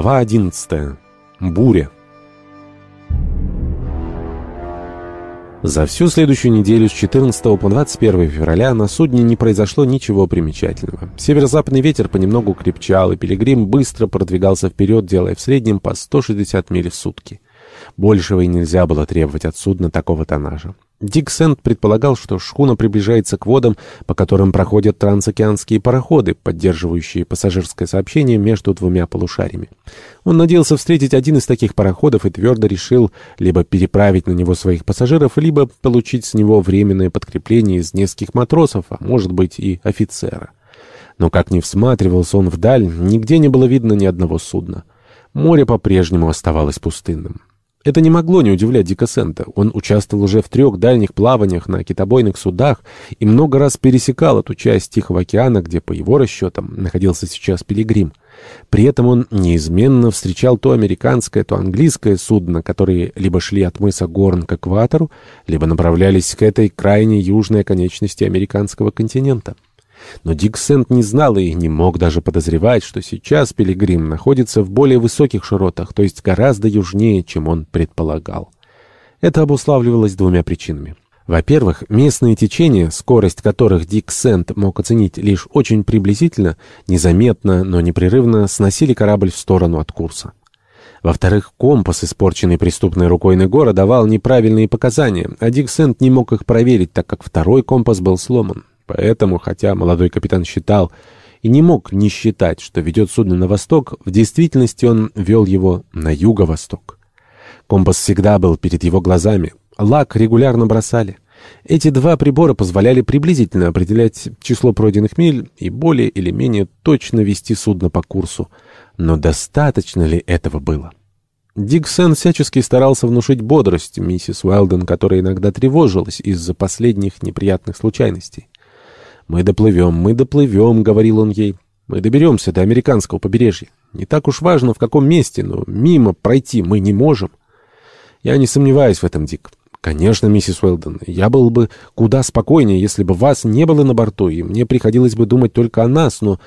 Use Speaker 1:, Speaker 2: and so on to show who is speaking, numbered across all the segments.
Speaker 1: Глава 11. Буря. За всю следующую неделю с 14 по 21 февраля на судне не произошло ничего примечательного. Северо-западный ветер понемногу крепчал, и Пилигрим быстро продвигался вперед, делая в среднем по 160 миль в сутки. Большего и нельзя было требовать от судна такого тоннажа. Дик Сент предполагал, что шхуна приближается к водам, по которым проходят трансокеанские пароходы, поддерживающие пассажирское сообщение между двумя полушариями. Он надеялся встретить один из таких пароходов и твердо решил либо переправить на него своих пассажиров, либо получить с него временное подкрепление из нескольких матросов, а может быть и офицера. Но как ни всматривался он вдаль, нигде не было видно ни одного судна. Море по-прежнему оставалось пустынным. Это не могло не удивлять Дика Сента. Он участвовал уже в трех дальних плаваниях на китобойных судах и много раз пересекал эту часть Тихого океана, где, по его расчетам, находился сейчас Пилигрим. При этом он неизменно встречал то американское, то английское судно, которые либо шли от мыса Горн к экватору, либо направлялись к этой крайней южной оконечности американского континента. Но Дик Сент не знал и не мог даже подозревать, что сейчас Пилигрим находится в более высоких широтах, то есть гораздо южнее, чем он предполагал. Это обуславливалось двумя причинами. Во-первых, местные течения, скорость которых Дик Сент мог оценить лишь очень приблизительно, незаметно, но непрерывно сносили корабль в сторону от курса. Во-вторых, компас, испорченный преступной рукой Негора, давал неправильные показания, а Дик Сент не мог их проверить, так как второй компас был сломан. Поэтому, хотя молодой капитан считал и не мог не считать, что ведет судно на восток, в действительности он вел его на юго-восток. Компас всегда был перед его глазами. Лак регулярно бросали. Эти два прибора позволяли приблизительно определять число пройденных миль и более или менее точно вести судно по курсу. Но достаточно ли этого было? Диксон всячески старался внушить бодрость миссис Уэлден, которая иногда тревожилась из-за последних неприятных случайностей. «Мы доплывем, мы доплывем», — говорил он ей. «Мы доберемся до американского побережья. Не так уж важно, в каком месте, но мимо пройти мы не можем». «Я не сомневаюсь в этом, Дик». «Конечно, миссис Уэлдон, я был бы куда спокойнее, если бы вас не было на борту, и мне приходилось бы думать только о нас, но...»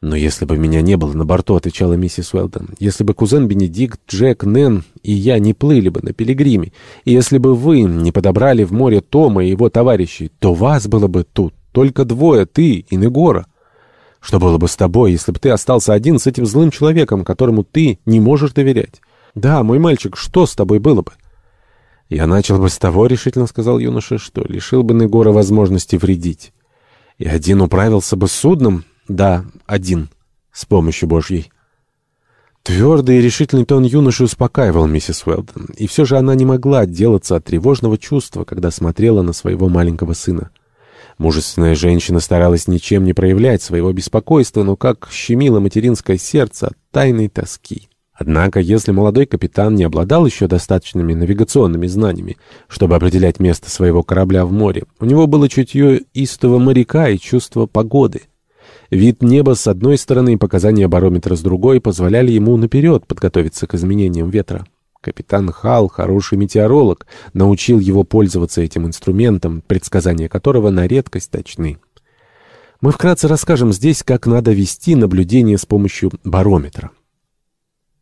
Speaker 1: «Но если бы меня не было на борту», — отвечала миссис Уэлдон, «если бы кузен Бенедикт, Джек, Нэн и я не плыли бы на пилигриме, и если бы вы не подобрали в море Тома и его товарищей, то вас было бы тут только двое, ты и Негора. Что было бы с тобой, если бы ты остался один с этим злым человеком, которому ты не можешь доверять? Да, мой мальчик, что с тобой было бы? Я начал бы с того, — решительно сказал юноша, — что лишил бы Негора возможности вредить. И один управился бы судном? Да, один, с помощью Божьей. Твердый и решительный тон юноши успокаивал миссис Уэлдон, и все же она не могла отделаться от тревожного чувства, когда смотрела на своего маленького сына. Мужественная женщина старалась ничем не проявлять своего беспокойства, но как щемило материнское сердце от тайной тоски. Однако, если молодой капитан не обладал еще достаточными навигационными знаниями, чтобы определять место своего корабля в море, у него было чутье истого моряка и чувство погоды. Вид неба с одной стороны и показания барометра с другой позволяли ему наперед подготовиться к изменениям ветра. Капитан Хал, хороший метеоролог, научил его пользоваться этим инструментом, предсказания которого на редкость точны. Мы вкратце расскажем здесь, как надо вести наблюдение с помощью барометра.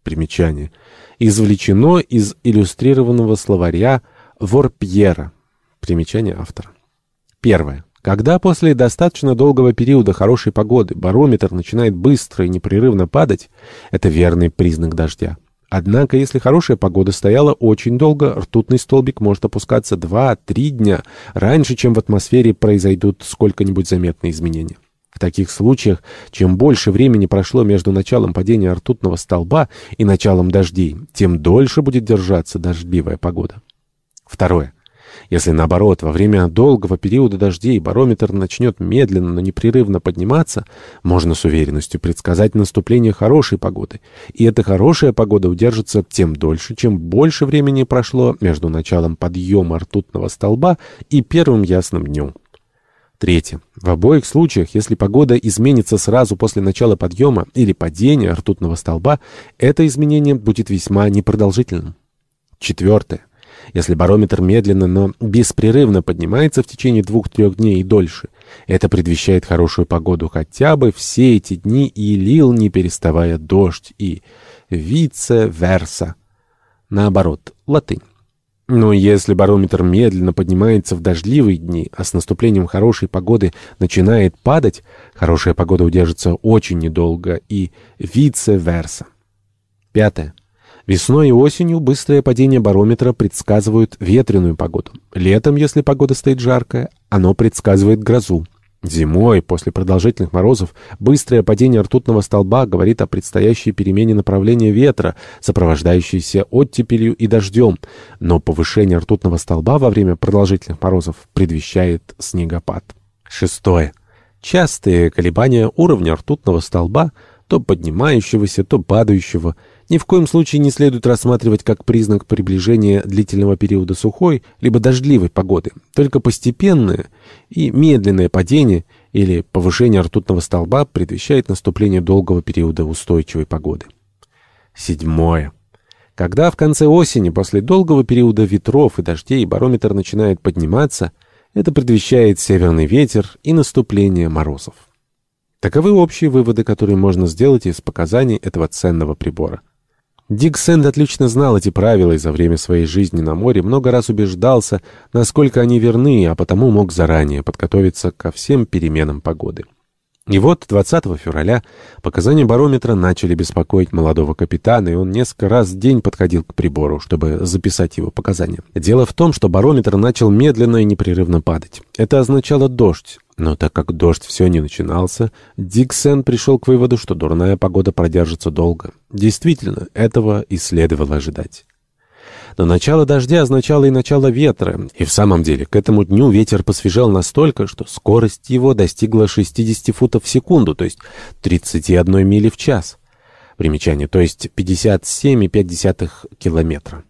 Speaker 1: Примечание. Извлечено из иллюстрированного словаря Ворпьера. Примечание автора. Первое. Когда после достаточно долгого периода хорошей погоды барометр начинает быстро и непрерывно падать, это верный признак дождя. Однако, если хорошая погода стояла очень долго, ртутный столбик может опускаться 2-3 дня раньше, чем в атмосфере произойдут сколько-нибудь заметные изменения. В таких случаях, чем больше времени прошло между началом падения ртутного столба и началом дождей, тем дольше будет держаться дождливая погода. Второе. Если, наоборот, во время долгого периода дождей барометр начнет медленно, но непрерывно подниматься, можно с уверенностью предсказать наступление хорошей погоды. И эта хорошая погода удержится тем дольше, чем больше времени прошло между началом подъема ртутного столба и первым ясным днем. Третье. В обоих случаях, если погода изменится сразу после начала подъема или падения ртутного столба, это изменение будет весьма непродолжительным. Четвертое. Если барометр медленно, но беспрерывно поднимается в течение двух-трех дней и дольше, это предвещает хорошую погоду хотя бы все эти дни и лил, не переставая дождь. И vice-versa. Наоборот, латынь. Но если барометр медленно поднимается в дождливые дни, а с наступлением хорошей погоды начинает падать, хорошая погода удержится очень недолго и vice-versa. Пятое. Весной и осенью быстрое падение барометра предсказывают ветреную погоду. Летом, если погода стоит жаркая, оно предсказывает грозу. Зимой, после продолжительных морозов, быстрое падение ртутного столба говорит о предстоящей перемене направления ветра, сопровождающейся оттепелью и дождем, но повышение ртутного столба во время продолжительных морозов предвещает снегопад. Шестое. Частые колебания уровня ртутного столба, то поднимающегося, то падающего, ни в коем случае не следует рассматривать как признак приближения длительного периода сухой либо дождливой погоды. Только постепенное и медленное падение или повышение ртутного столба предвещает наступление долгого периода устойчивой погоды. Седьмое. Когда в конце осени, после долгого периода ветров и дождей, барометр начинает подниматься, это предвещает северный ветер и наступление морозов. Таковы общие выводы, которые можно сделать из показаний этого ценного прибора. Дик Сэнд отлично знал эти правила и за время своей жизни на море много раз убеждался, насколько они верны, а потому мог заранее подготовиться ко всем переменам погоды. И вот 20 февраля показания барометра начали беспокоить молодого капитана, и он несколько раз в день подходил к прибору, чтобы записать его показания. Дело в том, что барометр начал медленно и непрерывно падать. Это означало дождь. Но так как дождь все не начинался, Диксен пришел к выводу, что дурная погода продержится долго. Действительно, этого и следовало ожидать. Но начало дождя означало и начало ветра, и в самом деле к этому дню ветер посвежал настолько, что скорость его достигла 60 футов в секунду, то есть 31 мили в час. Примечание, то есть 57,5 километра.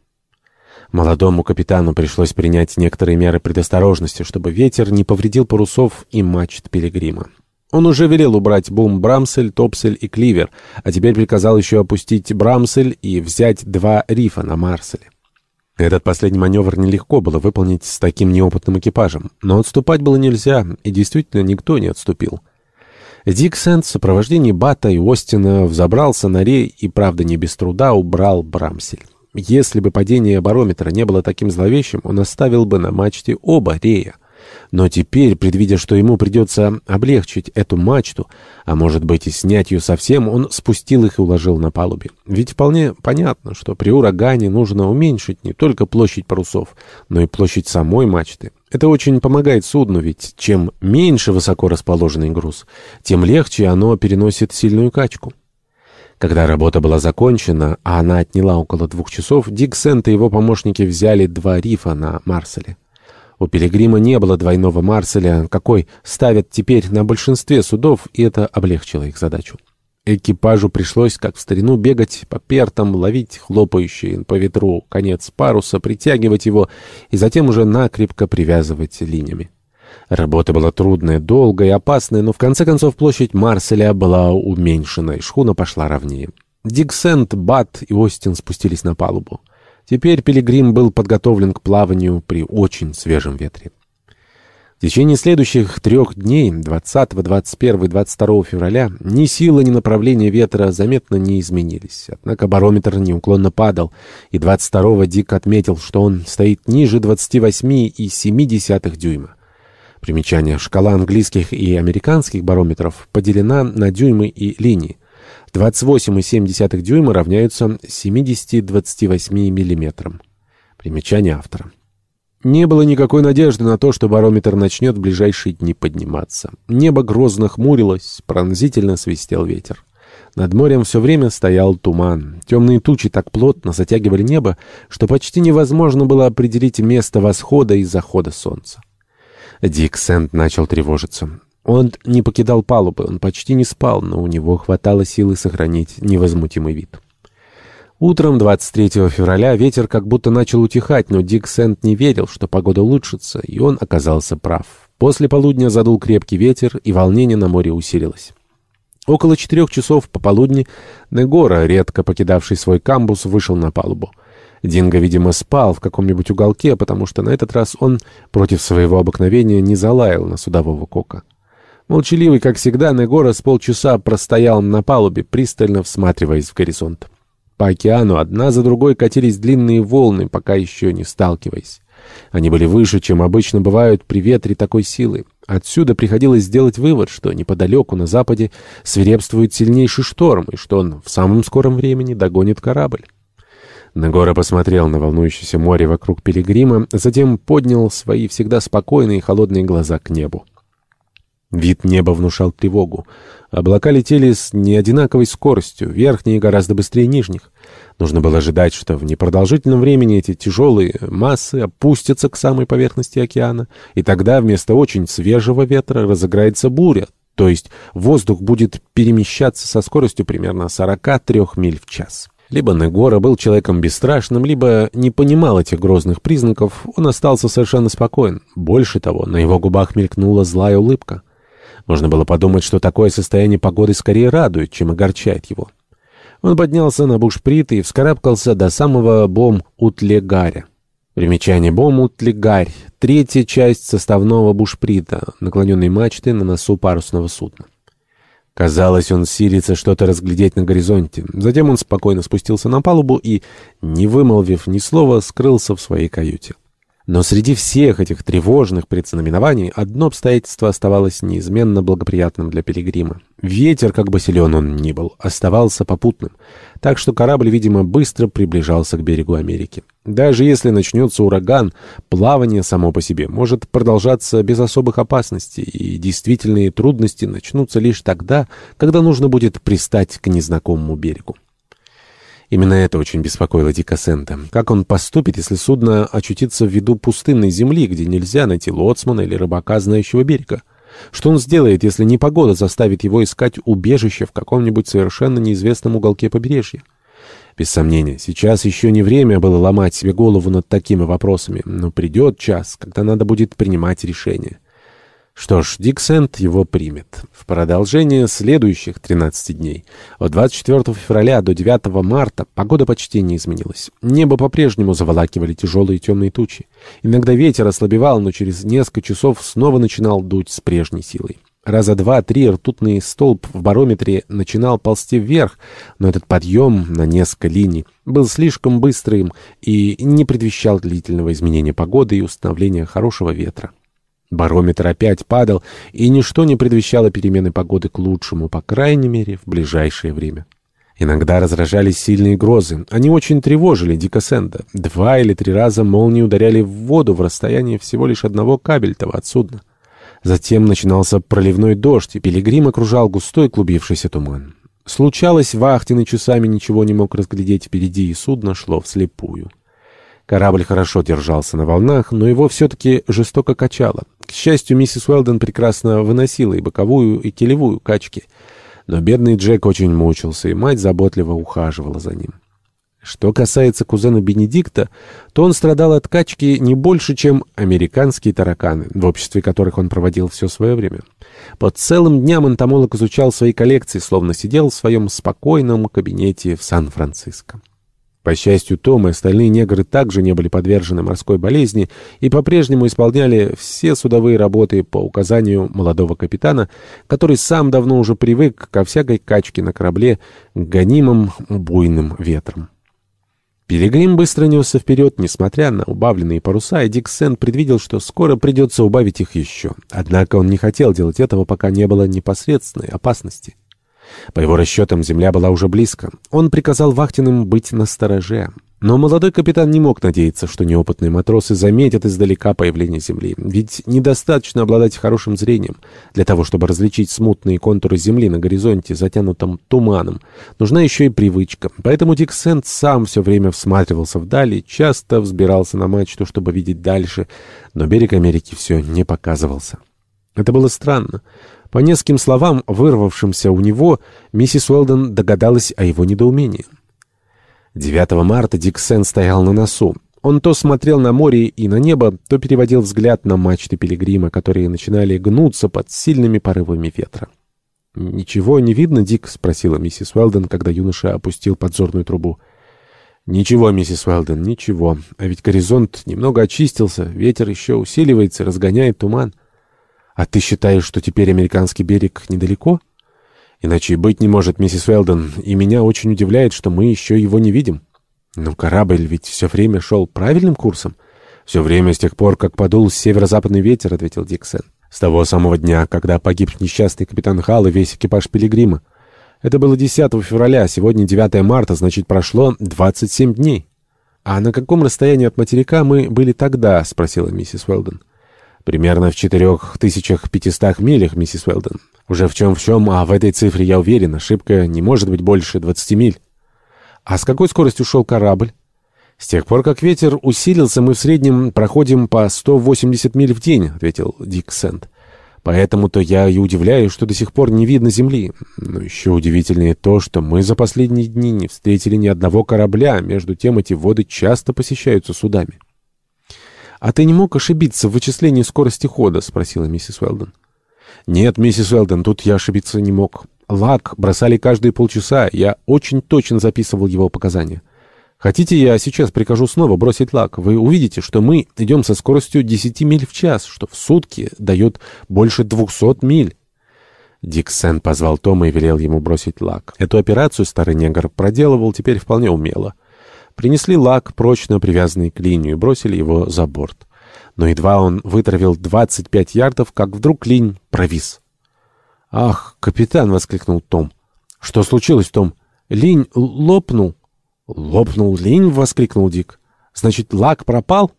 Speaker 1: Молодому капитану пришлось принять некоторые меры предосторожности, чтобы ветер не повредил парусов и мачт пилигрима. Он уже велел убрать бум Брамсель, Топсель и Кливер, а теперь приказал еще опустить Брамсель и взять два рифа на Марселе. Этот последний маневр нелегко было выполнить с таким неопытным экипажем, но отступать было нельзя, и действительно никто не отступил. Дик Сент в сопровождении Бата и Остина взобрался на рей и, правда, не без труда убрал Брамсель. Если бы падение барометра не было таким зловещим, он оставил бы на мачте оба рея. Но теперь, предвидя, что ему придется облегчить эту мачту, а может быть и снять ее совсем, он спустил их и уложил на палубе. Ведь вполне понятно, что при урагане нужно уменьшить не только площадь парусов, но и площадь самой мачты. Это очень помогает судну, ведь чем меньше высоко расположенный груз, тем легче оно переносит сильную качку. Когда работа была закончена, а она отняла около двух часов, Дик Сент и его помощники взяли два рифа на Марселе. У Пилигрима не было двойного Марселя, какой ставят теперь на большинстве судов, и это облегчило их задачу. Экипажу пришлось, как в старину, бегать по пертам, ловить хлопающий по ветру конец паруса, притягивать его и затем уже накрепко привязывать линиями. Работа была трудная, долгая и опасная, но в конце концов площадь Марселя была уменьшена, и шхуна пошла ровнее. Диксент, Бат и Остин спустились на палубу. Теперь Пилигрим был подготовлен к плаванию при очень свежем ветре. В течение следующих трех дней, 20, 21 и 22 февраля, ни сила, ни направление ветра заметно не изменились. Однако барометр неуклонно падал, и 22-го Дик отметил, что он стоит ниже 28,7 дюйма. Примечание. Шкала английских и американских барометров поделена на дюймы и линии. 28,7 дюйма равняются 70-28 миллиметрам. Примечание автора. Не было никакой надежды на то, что барометр начнет в ближайшие дни подниматься. Небо грозно хмурилось, пронзительно свистел ветер. Над морем все время стоял туман. Темные тучи так плотно затягивали небо, что почти невозможно было определить место восхода и захода солнца. Дик Сент начал тревожиться. Он не покидал палубы, он почти не спал, но у него хватало силы сохранить невозмутимый вид. Утром 23 февраля ветер как будто начал утихать, но Дик Сент не верил, что погода улучшится, и он оказался прав. После полудня задул крепкий ветер, и волнение на море усилилось. Около четырех часов пополудни Негора, редко покидавший свой камбус, вышел на палубу. Динго, видимо, спал в каком-нибудь уголке, потому что на этот раз он против своего обыкновения не залаял на судового кока. Молчаливый, как всегда, Негора с полчаса простоял на палубе, пристально всматриваясь в горизонт. По океану одна за другой катились длинные волны, пока еще не сталкиваясь. Они были выше, чем обычно бывают при ветре такой силы. Отсюда приходилось сделать вывод, что неподалеку на западе свирепствует сильнейший шторм, и что он в самом скором времени догонит корабль. Негора посмотрел на волнующееся море вокруг Пилигрима, затем поднял свои всегда спокойные и холодные глаза к небу. Вид неба внушал тревогу. Облака летели с неодинаковой скоростью, верхние гораздо быстрее нижних. Нужно было ожидать, что в непродолжительном времени эти тяжелые массы опустятся к самой поверхности океана, и тогда вместо очень свежего ветра разыграется буря, то есть воздух будет перемещаться со скоростью примерно 43 миль в час. Либо Негора был человеком бесстрашным, либо не понимал этих грозных признаков, он остался совершенно спокоен. Больше того, на его губах мелькнула злая улыбка. Можно было подумать, что такое состояние погоды скорее радует, чем огорчает его. Он поднялся на бушприт и вскарабкался до самого Бом-Утлегаря. Примечание Бом-Утлегарь — третья часть составного бушприта, наклоненной мачты на носу парусного судна. Казалось, он силится что-то разглядеть на горизонте. Затем он спокойно спустился на палубу и, не вымолвив ни слова, скрылся в своей каюте. Но среди всех этих тревожных предзнаменований одно обстоятельство оставалось неизменно благоприятным для пилигрима. Ветер, как бы силен он ни был, оставался попутным, так что корабль, видимо, быстро приближался к берегу Америки. Даже если начнется ураган, плавание само по себе может продолжаться без особых опасностей, и действительные трудности начнутся лишь тогда, когда нужно будет пристать к незнакомому берегу. Именно это очень беспокоило Дика Сента. Как он поступит, если судно очутится в виду пустынной земли, где нельзя найти лоцмана или рыбака, знающего берега? Что он сделает, если непогода заставит его искать убежище в каком-нибудь совершенно неизвестном уголке побережья? Без сомнения, сейчас еще не время было ломать себе голову над такими вопросами, но придет час, когда надо будет принимать решение. Что ж, Диксент его примет. В продолжение следующих 13 дней, от 24 февраля до 9 марта, погода почти не изменилась. Небо по-прежнему заволакивали тяжелые темные тучи. Иногда ветер ослабевал, но через несколько часов снова начинал дуть с прежней силой. Раза два-три ртутный столб в барометре начинал ползти вверх, но этот подъем на несколько линий был слишком быстрым и не предвещал длительного изменения погоды и установления хорошего ветра. Барометр опять падал, и ничто не предвещало перемены погоды к лучшему, по крайней мере, в ближайшее время. Иногда разражались сильные грозы. Они очень тревожили Дика Сэнда. Два или три раза молнии ударяли в воду в расстоянии всего лишь одного кабельтова от судна. Затем начинался проливной дождь, и пилигрим окружал густой клубившийся туман. Случалось, вахтенный часами ничего не мог разглядеть впереди, и судно шло вслепую. Корабль хорошо держался на волнах, но его все-таки жестоко качало. К счастью, миссис Уэлден прекрасно выносила и боковую, и телевую качки. Но бедный Джек очень мучился, и мать заботливо ухаживала за ним. Что касается кузена Бенедикта, то он страдал от качки не больше, чем американские тараканы, в обществе которых он проводил все свое время. По целым дням энтомолог изучал свои коллекции, словно сидел в своем спокойном кабинете в Сан-Франциско. По счастью, Том и остальные негры также не были подвержены морской болезни и по-прежнему исполняли все судовые работы по указанию молодого капитана, который сам давно уже привык ко всякой качке на корабле, гонимым буйным ветром. Пилигрим быстро несся вперед, несмотря на убавленные паруса, и Дик Сент предвидел, что скоро придется убавить их еще. Однако он не хотел делать этого, пока не было непосредственной опасности. По его расчетам, земля была уже близко. Он приказал вахтенным быть настороже. Но молодой капитан не мог надеяться, что неопытные матросы заметят издалека появление земли. Ведь недостаточно обладать хорошим зрением для того, чтобы различить смутные контуры земли на горизонте, затянутом туманом. Нужна еще и привычка. Поэтому Дик сам все время всматривался вдали, часто взбирался на мачту, чтобы видеть дальше, но берег Америки все не показывался. Это было странно. По нескольким словам, вырвавшимся у него, миссис Уэлден догадалась о его недоумении. 9 марта Дик Сен стоял на носу. Он то смотрел на море и на небо, то переводил взгляд на мачты пилигрима, которые начинали гнуться под сильными порывами ветра. «Ничего не видно, Дик?» — спросила миссис Уэлден, когда юноша опустил подзорную трубу. «Ничего, миссис Уэлден, ничего. А ведь горизонт немного очистился, ветер еще усиливается, разгоняет туман». «А ты считаешь, что теперь американский берег недалеко?» Иначе и быть не может, миссис Уэлдон, и меня очень удивляет, что мы еще его не видим. Но корабль ведь все время шел правильным курсом. Все время с тех пор, как подул северо-западный ветер, — ответил Диксон. С того самого дня, когда погиб несчастный капитан Халл и весь экипаж Пилигрима. Это было 10 февраля, сегодня 9 марта, значит, прошло 27 дней. «А на каком расстоянии от материка мы были тогда?» — спросила миссис Уэлдон. «Примерно в 4500 милях, миссис Уэлдон. Уже в чем в чем, а в этой цифре я уверен, ошибка не может быть больше 20 миль». «А с какой скоростью шел корабль?» «С тех пор, как ветер усилился, мы в среднем проходим по 180 миль в день», — ответил Дик Сент. Поэтому-то я и удивляюсь, что до сих пор не видно земли. Но еще удивительнее то, что мы за последние дни не встретили ни одного корабля, между тем эти воды часто посещаются судами. «А ты не мог ошибиться в вычислении скорости хода?» — спросила миссис Уэлдон. «Нет, миссис Уэлдон, тут я ошибиться не мог. Лак бросали каждые полчаса, я очень точно записывал его показания». Хотите, я сейчас прикажу снова бросить лак? Вы увидите, что мы идем со скоростью 10 миль в час, что в сутки дает больше 200 миль. Дик Сен позвал Тома и велел ему бросить лак. Эту операцию старый негр проделывал теперь вполне умело. Принесли лак, прочно привязанный к линию, и бросили его за борт. Но едва он вытравил 25 ярдов, как вдруг линь провис. «Ах, капитан!» — воскликнул Том. «Что случилось, Том? Линь лопнул?» «Лопнул линь!» — воскликнул Дик. «Значит, лак пропал?»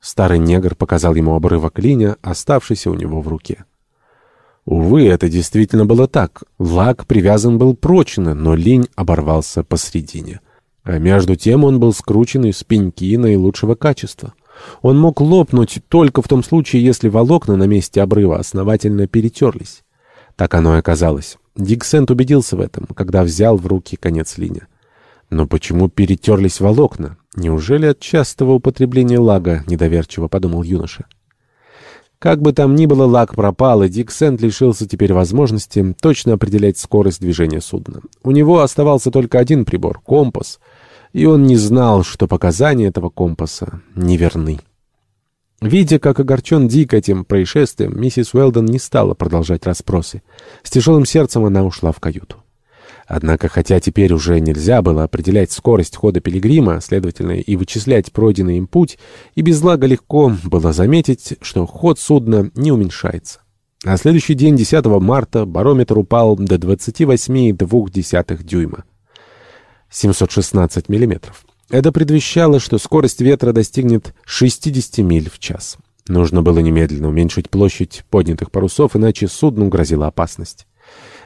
Speaker 1: Старый негр показал ему обрывок линя, оставшийся у него в руке. Увы, это действительно было так. Лак привязан был прочно, но линь оборвался посредине. А между тем он был скручен из пеньки наилучшего качества. Он мог лопнуть только в том случае, если волокна на месте обрыва основательно перетерлись. Так оно и оказалось. Дик Сент убедился в этом, когда взял в руки конец линя. Но почему перетерлись волокна? Неужели от частого употребления лага, недоверчиво подумал юноша. Как бы там ни было, лаг пропал, и Дик Сент лишился теперь возможности точно определять скорость движения судна. У него оставался только один прибор — компас, и он не знал, что показания этого компаса неверны. Видя, как огорчен Дик этим происшествием, миссис Уэлдон не стала продолжать расспросы. С тяжелым сердцем она ушла в каюту. Однако, хотя теперь уже нельзя было определять скорость хода пилигрима, следовательно, и вычислять пройденный им путь, и без лага легко было заметить, что ход судна не уменьшается. На следующий день, 10 марта, барометр упал до 28,2 дюйма, 716 миллиметров. Это предвещало, что скорость ветра достигнет 60 миль в час. Нужно было немедленно уменьшить площадь поднятых парусов, иначе судну грозила опасность.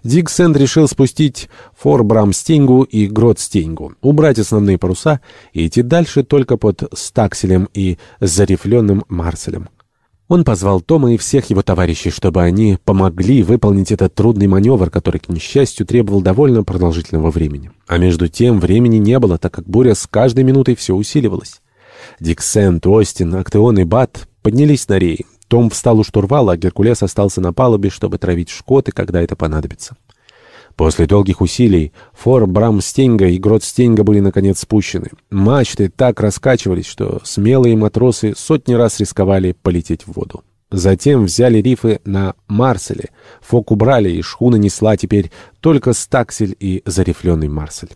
Speaker 1: Дик Сэнд решил спустить Форбрам-Стингу и Грот-Стингу, убрать основные паруса и идти дальше только под Стакселем и зарифленным Марселем. Он позвал Тома и всех его товарищей, чтобы они помогли выполнить этот трудный маневр, который, к несчастью, требовал довольно продолжительного времени. А между тем времени не было, так как буря с каждой минутой все усиливалась. Дик Сент, Остин, Актеон и Бат поднялись на реи. Том встал у штурвала, а Геркулес остался на палубе, чтобы травить шкоты, когда это понадобится. После долгих усилий фор Брамстенга и Гротстенга были наконец спущены. Мачты так раскачивались, что смелые матросы сотни раз рисковали полететь в воду. Затем взяли рифы на Марселе, фок убрали, и шхуна несла теперь только стаксель и зарифленный Марсель.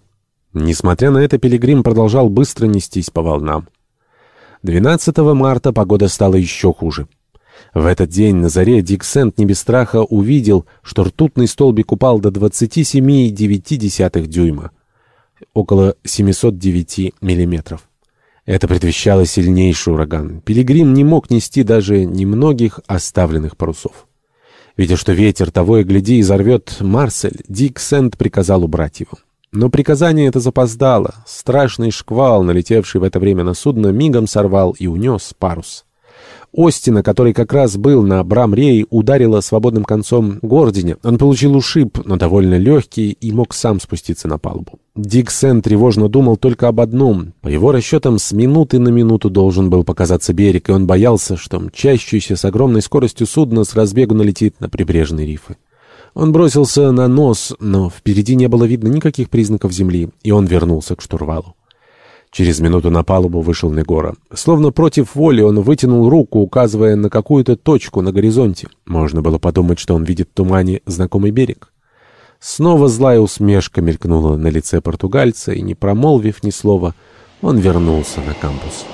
Speaker 1: Несмотря на это, Пилигрим продолжал быстро нестись по волнам. 12 марта погода стала еще хуже. В этот день на заре Дик Сент не без страха увидел, что ртутный столбик упал до 27,9 дюйма, около 709 миллиметров. Это предвещало сильнейший ураган. Пилигрим не мог нести даже немногих оставленных парусов. Видя, что ветер того и гляди изорвет Марсель, Дик Сент приказал убрать его. Но приказание это запоздало. Страшный шквал, налетевший в это время на судно, мигом сорвал и унес парус. Остина, который как раз был на Брамрее, ударила свободным концом Гордине. Он получил ушиб, но довольно легкий, и мог сам спуститься на палубу. Дик Сен тревожно думал только об одном. По его расчетам, с минуты на минуту должен был показаться берег, и он боялся, что мчащийся с огромной скоростью судно с разбегу налетит на прибрежные рифы. Он бросился на нос, но впереди не было видно никаких признаков земли, и он вернулся к штурвалу. Через минуту на палубу вышел Негора. Словно против воли он вытянул руку, указывая на какую-то точку на горизонте. Можно было подумать, что он видит в тумане знакомый берег. Снова злая усмешка мелькнула на лице португальца, и, не промолвив ни слова, он вернулся на кампус.